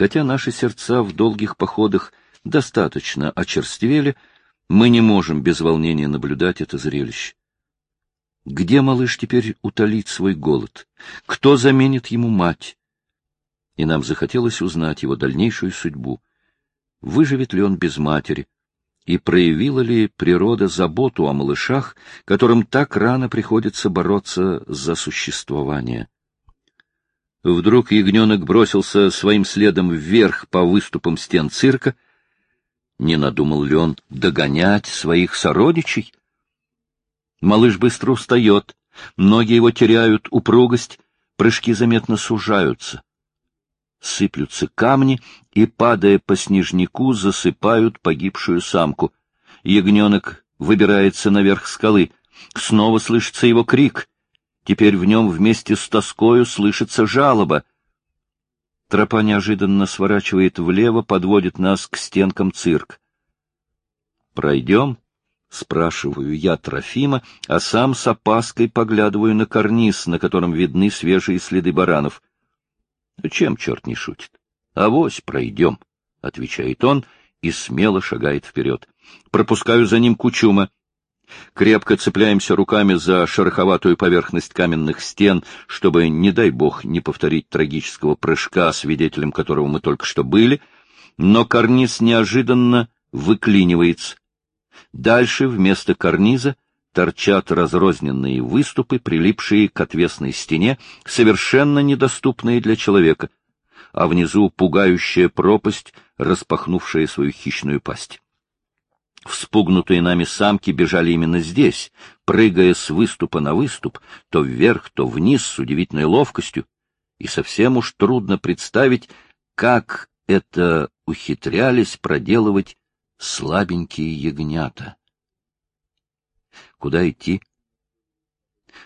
Хотя наши сердца в долгих походах достаточно очерствели, мы не можем без волнения наблюдать это зрелище. Где малыш теперь утолит свой голод? Кто заменит ему мать? И нам захотелось узнать его дальнейшую судьбу. Выживет ли он без матери? И проявила ли природа заботу о малышах, которым так рано приходится бороться за существование? Вдруг ягненок бросился своим следом вверх по выступам стен цирка. Не надумал ли он догонять своих сородичей? Малыш быстро устает, ноги его теряют упругость, прыжки заметно сужаются. Сыплются камни и, падая по снежнику, засыпают погибшую самку. Ягненок выбирается наверх скалы. Снова слышится его крик. Теперь в нем вместе с тоскою слышится жалоба. Тропа неожиданно сворачивает влево, подводит нас к стенкам цирк. «Пройдем?» — спрашиваю я Трофима, а сам с опаской поглядываю на карниз, на котором видны свежие следы баранов. «Чем черт не шутит? Авось пройдем», — отвечает он и смело шагает вперед. Пропускаю за ним Кучума. Крепко цепляемся руками за шероховатую поверхность каменных стен, чтобы, не дай бог, не повторить трагического прыжка, свидетелем которого мы только что были, но карниз неожиданно выклинивается. Дальше вместо карниза торчат разрозненные выступы, прилипшие к отвесной стене, совершенно недоступные для человека, а внизу пугающая пропасть, распахнувшая свою хищную пасть. Вспугнутые нами самки бежали именно здесь, прыгая с выступа на выступ, то вверх, то вниз с удивительной ловкостью, и совсем уж трудно представить, как это ухитрялись проделывать слабенькие ягнята. Куда идти?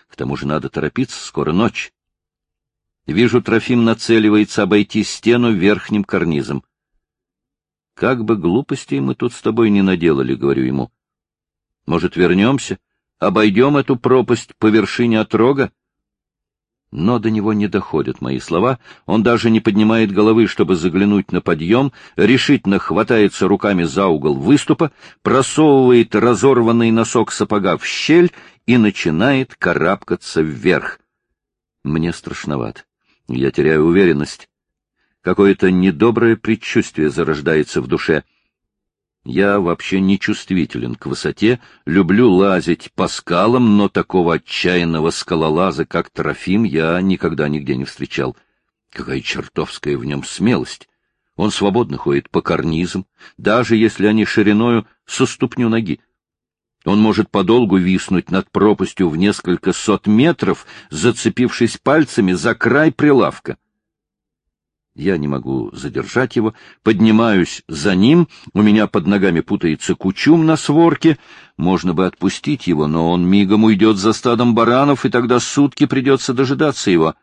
К тому же надо торопиться, скоро ночь. Вижу, Трофим нацеливается обойти стену верхним карнизом. Как бы глупостей мы тут с тобой не наделали, говорю ему. Может, вернемся, обойдем эту пропасть по вершине отрога? Но до него не доходят мои слова, он даже не поднимает головы, чтобы заглянуть на подъем, решительно хватается руками за угол выступа, просовывает разорванный носок сапога в щель и начинает карабкаться вверх. Мне страшновато. Я теряю уверенность. Какое-то недоброе предчувствие зарождается в душе. Я вообще не чувствителен к высоте, люблю лазить по скалам, но такого отчаянного скалолаза, как Трофим, я никогда нигде не встречал. Какая чертовская в нем смелость! Он свободно ходит по карнизам, даже если они шириною со ступню ноги. Он может подолгу виснуть над пропастью в несколько сот метров, зацепившись пальцами за край прилавка. Я не могу задержать его, поднимаюсь за ним, у меня под ногами путается кучум на сворке, можно бы отпустить его, но он мигом уйдет за стадом баранов, и тогда сутки придется дожидаться его.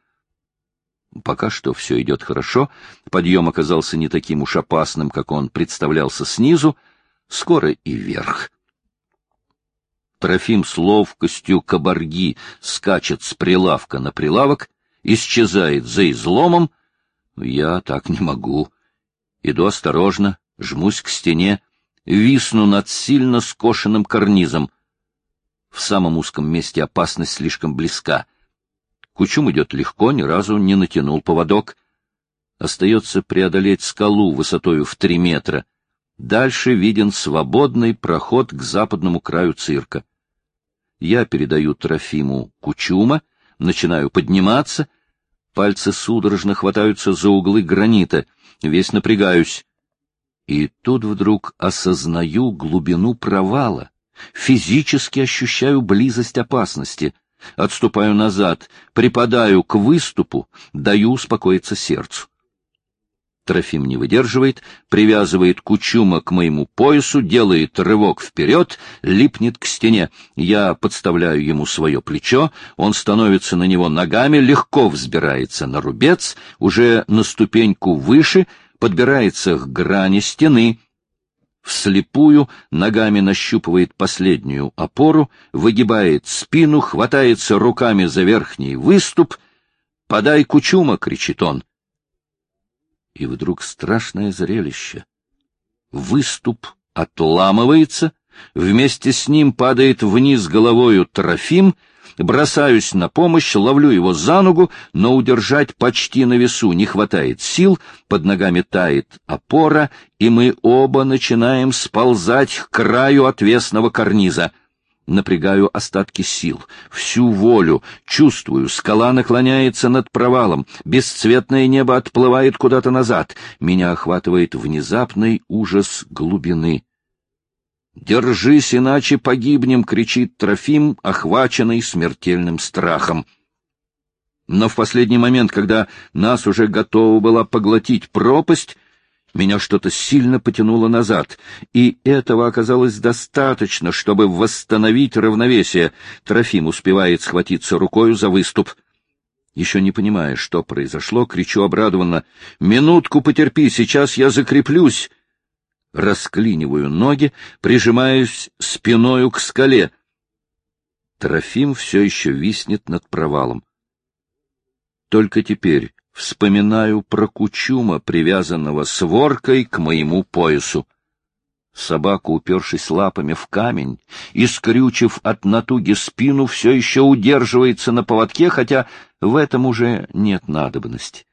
Пока что все идет хорошо, подъем оказался не таким уж опасным, как он представлялся снизу, скоро и вверх. Трофим с ловкостью кабарги скачет с прилавка на прилавок, исчезает за изломом, я так не могу. Иду осторожно, жмусь к стене, висну над сильно скошенным карнизом. В самом узком месте опасность слишком близка. Кучум идет легко, ни разу не натянул поводок. Остается преодолеть скалу высотою в три метра. Дальше виден свободный проход к западному краю цирка. Я передаю Трофиму Кучума, начинаю подниматься — Пальцы судорожно хватаются за углы гранита, весь напрягаюсь. И тут вдруг осознаю глубину провала, физически ощущаю близость опасности, отступаю назад, припадаю к выступу, даю успокоиться сердцу. Трофим не выдерживает, привязывает кучума к моему поясу, делает рывок вперед, липнет к стене. Я подставляю ему свое плечо, он становится на него ногами, легко взбирается на рубец, уже на ступеньку выше, подбирается к грани стены, вслепую ногами нащупывает последнюю опору, выгибает спину, хватается руками за верхний выступ. «Подай кучума!» — кричит он. И вдруг страшное зрелище. Выступ отламывается, вместе с ним падает вниз головою Трофим — Бросаюсь на помощь, ловлю его за ногу, но удержать почти на весу не хватает сил, под ногами тает опора, и мы оба начинаем сползать к краю отвесного карниза. Напрягаю остатки сил, всю волю, чувствую, скала наклоняется над провалом, бесцветное небо отплывает куда-то назад, меня охватывает внезапный ужас глубины. «Держись, иначе погибнем!» — кричит Трофим, охваченный смертельным страхом. Но в последний момент, когда нас уже готова была поглотить пропасть, меня что-то сильно потянуло назад, и этого оказалось достаточно, чтобы восстановить равновесие. Трофим успевает схватиться рукою за выступ. Еще не понимая, что произошло, кричу обрадованно. «Минутку потерпи, сейчас я закреплюсь!» расклиниваю ноги, прижимаюсь спиною к скале. Трофим все еще виснет над провалом. Только теперь вспоминаю про кучума, привязанного своркой к моему поясу. Собака, упершись лапами в камень и скрючив от натуги спину, все еще удерживается на поводке, хотя в этом уже нет надобности.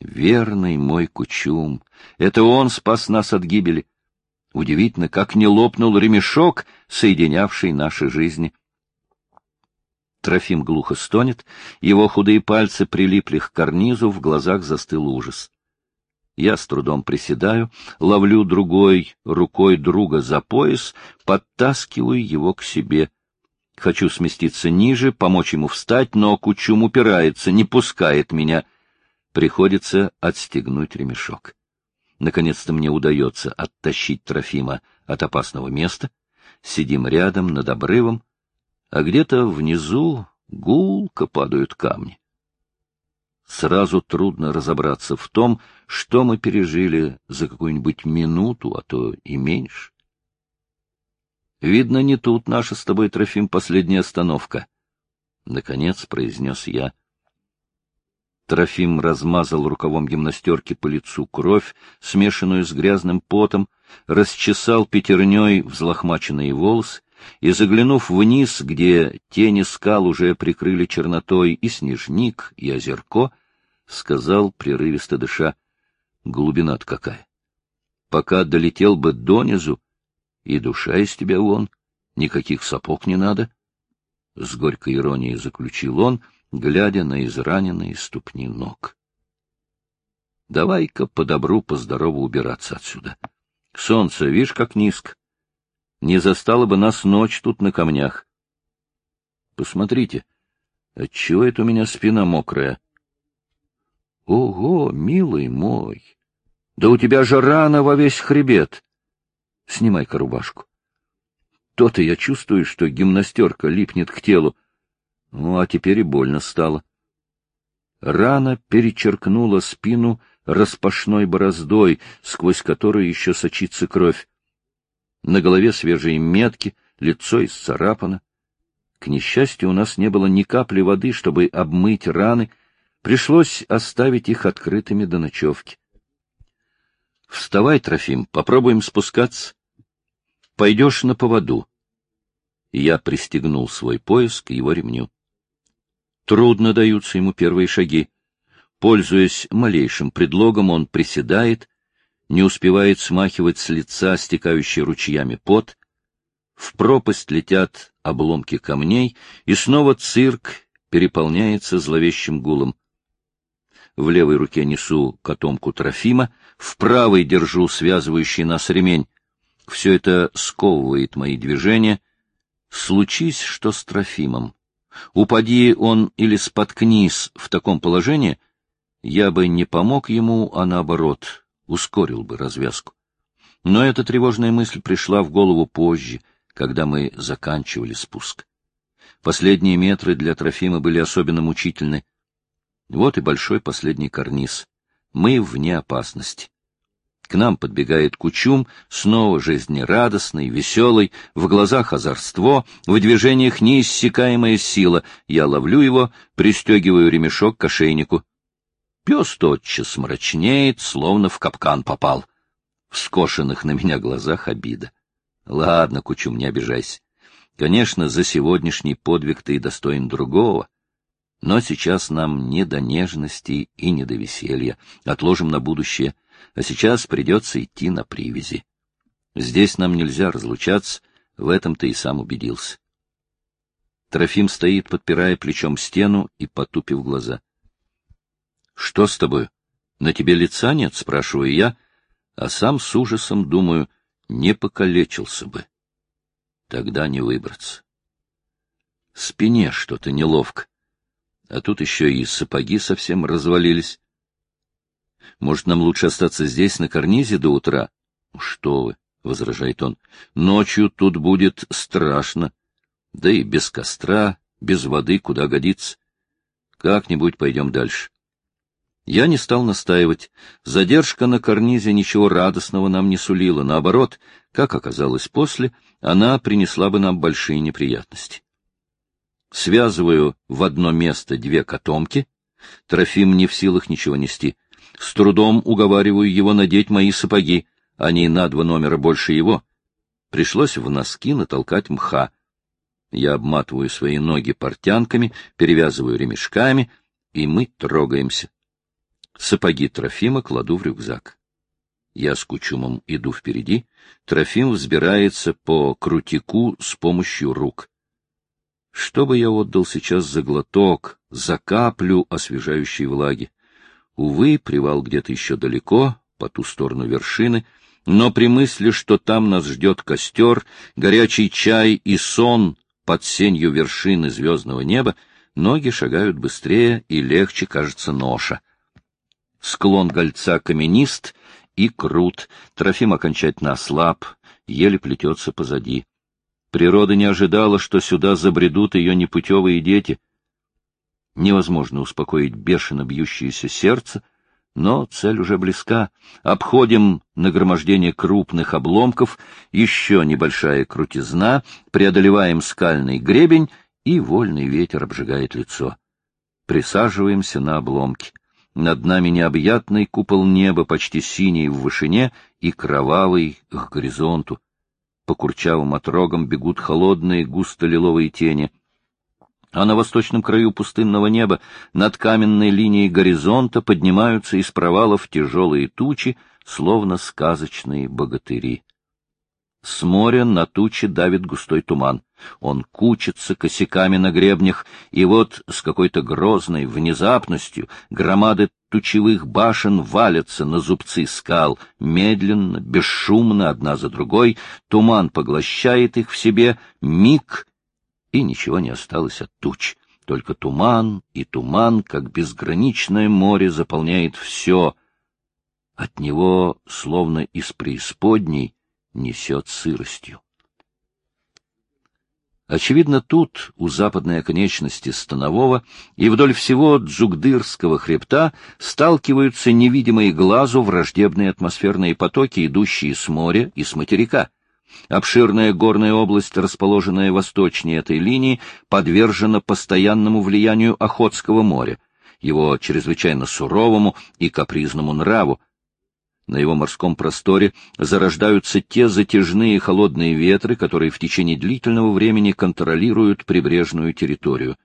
Верный мой Кучум! Это он спас нас от гибели. Удивительно, как не лопнул ремешок, соединявший наши жизни. Трофим глухо стонет, его худые пальцы прилипли к карнизу, в глазах застыл ужас. Я с трудом приседаю, ловлю другой рукой друга за пояс, подтаскиваю его к себе. Хочу сместиться ниже, помочь ему встать, но Кучум упирается, не пускает меня. Приходится отстегнуть ремешок. Наконец-то мне удается оттащить Трофима от опасного места. Сидим рядом над обрывом, а где-то внизу гулко падают камни. Сразу трудно разобраться в том, что мы пережили за какую-нибудь минуту, а то и меньше. Видно, не тут наша с тобой, Трофим, последняя остановка. Наконец произнес я. Трофим размазал рукавом гимнастерки по лицу кровь, смешанную с грязным потом, расчесал пятерней взлохмаченные волосы и, заглянув вниз, где тени скал уже прикрыли чернотой и снежник, и озерко, сказал, прерывисто дыша, глубина-то какая. Пока долетел бы донизу, и душа из тебя вон, никаких сапог не надо. С горькой иронией заключил он — глядя на израненные ступни ног. Давай-ка по добру, по здорову убираться отсюда. Солнце, видишь, как низко. Не застало бы нас ночь тут на камнях. Посмотрите, отчего это у меня спина мокрая? Ого, милый мой! Да у тебя же рана во весь хребет! Снимай-ка рубашку. То-то я чувствую, что гимнастерка липнет к телу, ну, а теперь и больно стало. Рана перечеркнула спину распашной бороздой, сквозь которую еще сочится кровь. На голове свежие метки, лицо исцарапано. К несчастью, у нас не было ни капли воды, чтобы обмыть раны. Пришлось оставить их открытыми до ночевки. — Вставай, Трофим, попробуем спускаться. Пойдешь на поводу. Я пристегнул свой пояс к его ремню. Трудно даются ему первые шаги. Пользуясь малейшим предлогом, он приседает, не успевает смахивать с лица стекающий ручьями пот. В пропасть летят обломки камней, и снова цирк переполняется зловещим гулом. В левой руке несу котомку Трофима, в правой держу связывающий нас ремень. Все это сковывает мои движения. Случись, что с Трофимом. Упади он или споткнись в таком положении, я бы не помог ему, а наоборот, ускорил бы развязку. Но эта тревожная мысль пришла в голову позже, когда мы заканчивали спуск. Последние метры для Трофима были особенно мучительны. Вот и большой последний карниз. Мы вне опасности. К нам подбегает Кучум, снова жизнерадостный, веселый, в глазах озорство, в движениях неиссякаемая сила. Я ловлю его, пристегиваю ремешок к ошейнику. Пес тотчас мрачнеет, словно в капкан попал. В скошенных на меня глазах обида. Ладно, Кучум, не обижайся. Конечно, за сегодняшний подвиг ты и достоин другого. Но сейчас нам не до нежности и не до веселья. Отложим на будущее. А сейчас придется идти на привязи. Здесь нам нельзя разлучаться, в этом ты и сам убедился. Трофим стоит, подпирая плечом стену и потупив глаза. — Что с тобой? На тебе лица нет? — спрашиваю я, а сам с ужасом думаю, не покалечился бы. Тогда не выбраться. Спине что-то неловко, а тут еще и сапоги совсем развалились. Может, нам лучше остаться здесь, на карнизе, до утра? — Что вы, — возражает он, — ночью тут будет страшно. Да и без костра, без воды куда годится. Как-нибудь пойдем дальше. Я не стал настаивать. Задержка на карнизе ничего радостного нам не сулила. Наоборот, как оказалось после, она принесла бы нам большие неприятности. Связываю в одно место две котомки. Трофим не в силах ничего нести. С трудом уговариваю его надеть мои сапоги. Они на два номера больше его. Пришлось в носки натолкать мха. Я обматываю свои ноги портянками, перевязываю ремешками, и мы трогаемся. Сапоги Трофима кладу в рюкзак. Я с Кучумом иду впереди, Трофим взбирается по крутику с помощью рук. Что бы я отдал сейчас за глоток, за каплю освежающей влаги? Увы, привал где-то еще далеко, по ту сторону вершины, но при мысли, что там нас ждет костер, горячий чай и сон под сенью вершины звездного неба, ноги шагают быстрее и легче кажется ноша — Склон гольца каменист и крут, Трофим окончательно ослаб, еле плетется позади. Природа не ожидала, что сюда забредут ее непутевые дети. Невозможно успокоить бешено бьющееся сердце, но цель уже близка. Обходим нагромождение крупных обломков, еще небольшая крутизна, преодолеваем скальный гребень, и вольный ветер обжигает лицо. Присаживаемся на обломки. Над нами необъятный купол неба, почти синий в вышине и кровавый к горизонту. По курчавым отрогам бегут холодные густо-лиловые тени. А на восточном краю пустынного неба над каменной линией горизонта поднимаются из провалов тяжелые тучи, словно сказочные богатыри. С моря на тучи давит густой туман. Он кучится косяками на гребнях, и вот с какой-то грозной внезапностью громады тучевых башен валятся на зубцы скал, медленно, бесшумно, одна за другой, туман поглощает их в себе, миг, и ничего не осталось от туч. Только туман и туман, как безграничное море, заполняет все. От него, словно из преисподней, несет сыростью. Очевидно, тут, у западной оконечности Станового и вдоль всего Джугдырского хребта, сталкиваются невидимые глазу враждебные атмосферные потоки, идущие с моря и с материка. Обширная горная область, расположенная восточнее этой линии, подвержена постоянному влиянию Охотского моря, его чрезвычайно суровому и капризному нраву, на его морском просторе зарождаются те затяжные холодные ветры, которые в течение длительного времени контролируют прибрежную территорию.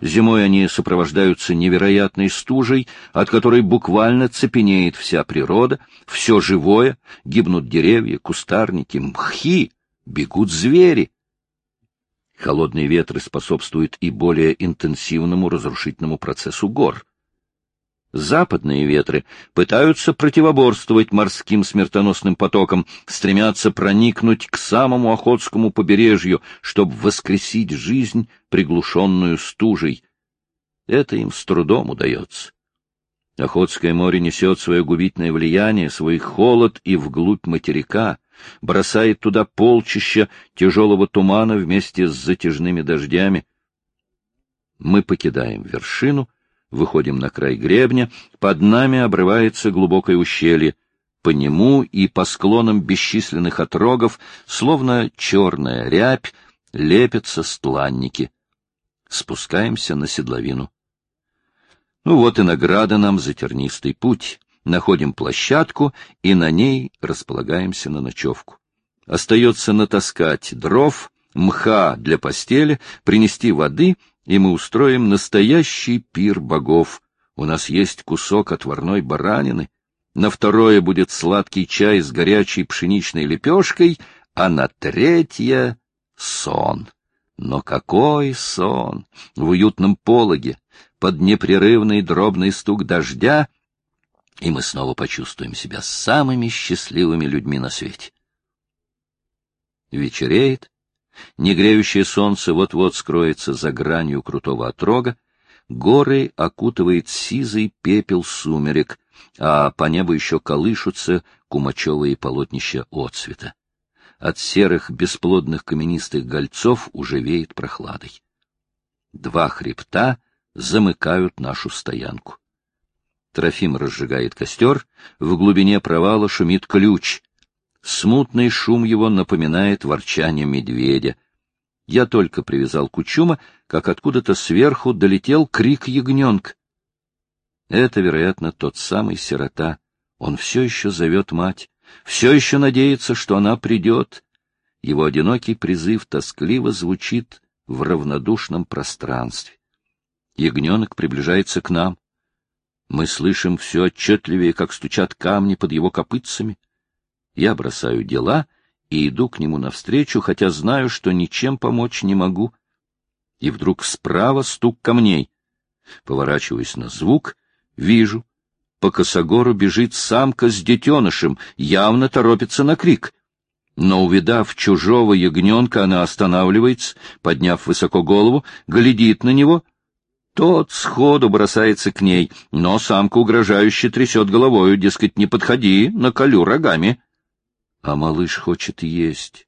Зимой они сопровождаются невероятной стужей, от которой буквально цепенеет вся природа, все живое, гибнут деревья, кустарники, мхи, бегут звери. Холодные ветры способствуют и более интенсивному разрушительному процессу гор. Западные ветры пытаются противоборствовать морским смертоносным потокам, стремятся проникнуть к самому Охотскому побережью, чтобы воскресить жизнь, приглушенную стужей. Это им с трудом удается. Охотское море несет свое губительное влияние, свой холод и вглубь материка, бросает туда полчища тяжелого тумана вместе с затяжными дождями. Мы покидаем вершину — Выходим на край гребня, под нами обрывается глубокое ущелье. По нему и по склонам бесчисленных отрогов, словно черная рябь, лепятся стланники. Спускаемся на седловину. Ну вот и награда нам за тернистый путь. Находим площадку и на ней располагаемся на ночевку. Остается натаскать дров, мха для постели, принести воды, и мы устроим настоящий пир богов. У нас есть кусок отварной баранины, на второе будет сладкий чай с горячей пшеничной лепешкой, а на третье — сон. Но какой сон! В уютном пологе, под непрерывный дробный стук дождя, и мы снова почувствуем себя самыми счастливыми людьми на свете. Вечереет, негреющее солнце вот-вот скроется за гранью крутого отрога, горы окутывает сизый пепел сумерек, а по небу еще колышутся кумачевые полотнища отцвета. От серых бесплодных каменистых гольцов уже веет прохладой. Два хребта замыкают нашу стоянку. Трофим разжигает костер, в глубине провала шумит ключ. Смутный шум его напоминает ворчание медведя. Я только привязал кучума, как откуда-то сверху долетел крик ягненка. Это, вероятно, тот самый сирота. Он все еще зовет мать, все еще надеется, что она придет. Его одинокий призыв тоскливо звучит в равнодушном пространстве. Ягненок приближается к нам. Мы слышим все отчетливее, как стучат камни под его копытцами. Я бросаю дела и иду к нему навстречу, хотя знаю, что ничем помочь не могу. И вдруг справа стук камней. Поворачиваюсь на звук, вижу. По косогору бежит самка с детенышем, явно торопится на крик. Но, увидав чужого ягненка, она останавливается, подняв высоко голову, глядит на него — тот сходу бросается к ней, но самка угрожающе трясет головою, дескать, не подходи, наколю рогами. А малыш хочет есть.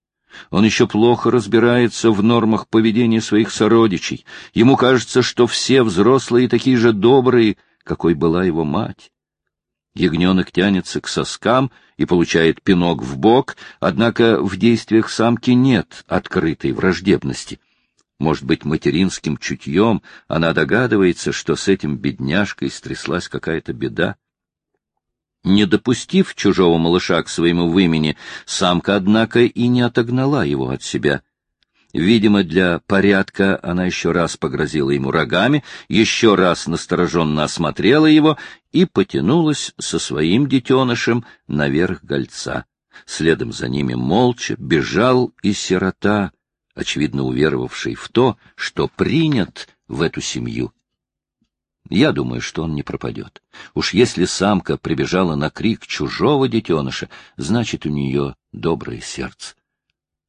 Он еще плохо разбирается в нормах поведения своих сородичей. Ему кажется, что все взрослые такие же добрые, какой была его мать. Ягненок тянется к соскам и получает пинок в бок, однако в действиях самки нет открытой враждебности — может быть, материнским чутьем она догадывается, что с этим бедняжкой стряслась какая-то беда. Не допустив чужого малыша к своему вымени, самка, однако, и не отогнала его от себя. Видимо, для порядка она еще раз погрозила ему рогами, еще раз настороженно осмотрела его и потянулась со своим детенышем наверх гольца. Следом за ними молча бежал и сирота, очевидно уверовавший в то, что принят в эту семью. Я думаю, что он не пропадет. Уж если самка прибежала на крик чужого детеныша, значит, у нее доброе сердце.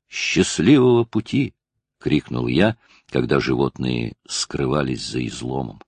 «Счастливого пути!» — крикнул я, когда животные скрывались за изломом.